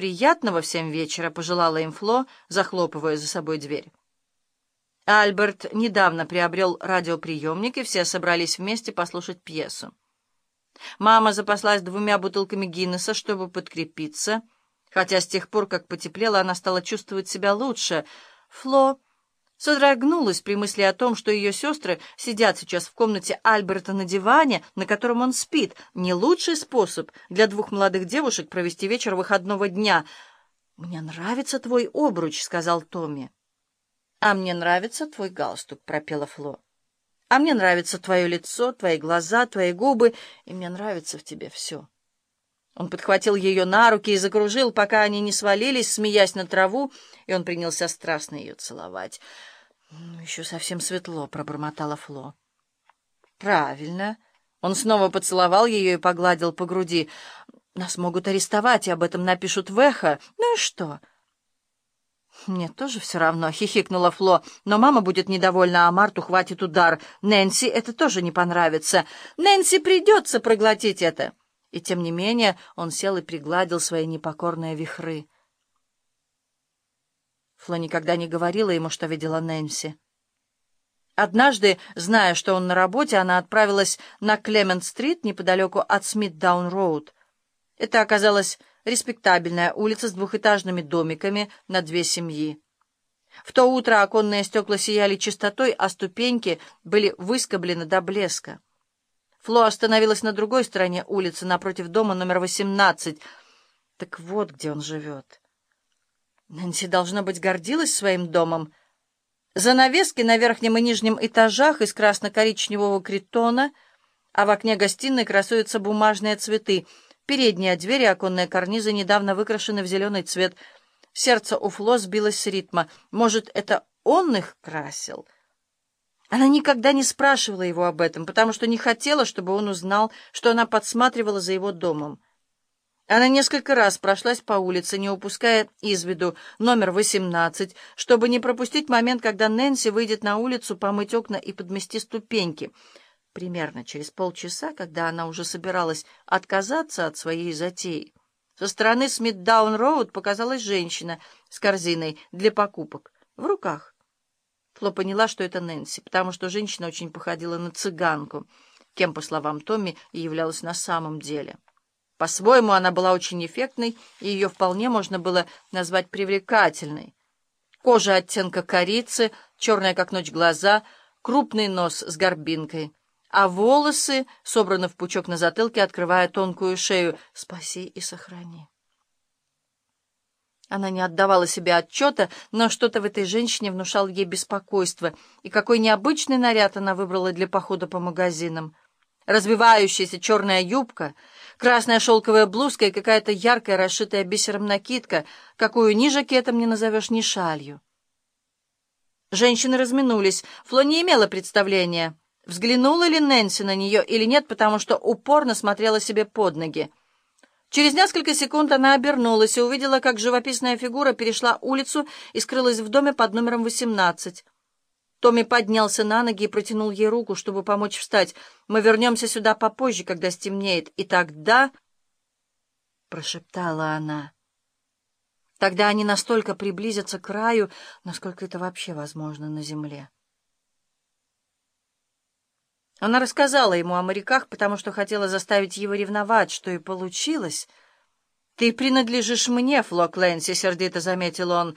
приятного в семь вечера», — пожелала им Фло, захлопывая за собой дверь. Альберт недавно приобрел радиоприемник, и все собрались вместе послушать пьесу. Мама запаслась двумя бутылками Гиннесса, чтобы подкрепиться, хотя с тех пор, как потеплело, она стала чувствовать себя лучше. Фло содрогнулась при мысли о том, что ее сестры сидят сейчас в комнате Альберта на диване, на котором он спит. Не лучший способ для двух молодых девушек провести вечер выходного дня. «Мне нравится твой обруч», — сказал Томми. «А мне нравится твой галстук», — пропела Фло. «А мне нравится твое лицо, твои глаза, твои губы, и мне нравится в тебе все». Он подхватил ее на руки и закружил, пока они не свалились, смеясь на траву, и он принялся страстно ее целовать. «Ну, еще совсем светло», — пробормотала Фло. «Правильно». Он снова поцеловал ее и погладил по груди. «Нас могут арестовать, и об этом напишут в эхо. Ну и что?» «Мне тоже все равно», — хихикнула Фло. «Но мама будет недовольна, а Марту хватит удар. Нэнси это тоже не понравится. Нэнси придется проглотить это». И тем не менее он сел и пригладил свои непокорные вихры. Фло никогда не говорила ему, что видела Нэнси. Однажды, зная, что он на работе, она отправилась на Клемент-стрит неподалеку от Смит-Даун-Роуд. Это оказалась респектабельная улица с двухэтажными домиками на две семьи. В то утро оконные стекла сияли чистотой, а ступеньки были выскоблены до блеска. Фло остановилась на другой стороне улицы, напротив дома номер 18. Так вот, где он живет. Нэнси, должно быть, гордилась своим домом. Занавески на верхнем и нижнем этажах из красно-коричневого критона, а в окне гостиной красуются бумажные цветы. Передние двери, оконные карнизы недавно выкрашены в зеленый цвет. Сердце у Фло сбилось с ритма. Может, это он их красил? Она никогда не спрашивала его об этом, потому что не хотела, чтобы он узнал, что она подсматривала за его домом. Она несколько раз прошлась по улице, не упуская из виду номер 18, чтобы не пропустить момент, когда Нэнси выйдет на улицу помыть окна и подмести ступеньки. Примерно через полчаса, когда она уже собиралась отказаться от своей затеи, со стороны Смитдаун-Роуд показалась женщина с корзиной для покупок в руках. Фло поняла, что это Нэнси, потому что женщина очень походила на цыганку, кем, по словам Томми, и являлась на самом деле. По-своему, она была очень эффектной, и ее вполне можно было назвать привлекательной. Кожа оттенка корицы, черная как ночь глаза, крупный нос с горбинкой, а волосы собраны в пучок на затылке, открывая тонкую шею. «Спаси и сохрани». Она не отдавала себе отчета, но что-то в этой женщине внушало ей беспокойство. И какой необычный наряд она выбрала для похода по магазинам. Развивающаяся черная юбка — Красная шелковая блузка и какая-то яркая, расшитая бисером накидка, какую ни жакетом не назовешь, ни шалью. Женщины разминулись. Фло не имела представления, взглянула ли Нэнси на нее или нет, потому что упорно смотрела себе под ноги. Через несколько секунд она обернулась и увидела, как живописная фигура перешла улицу и скрылась в доме под номером 18. Томми поднялся на ноги и протянул ей руку, чтобы помочь встать. «Мы вернемся сюда попозже, когда стемнеет, и тогда...» — прошептала она. «Тогда они настолько приблизятся к краю, насколько это вообще возможно на земле». Она рассказала ему о моряках, потому что хотела заставить его ревновать, что и получилось. «Ты принадлежишь мне, Фло Кленси», — сердито заметил он.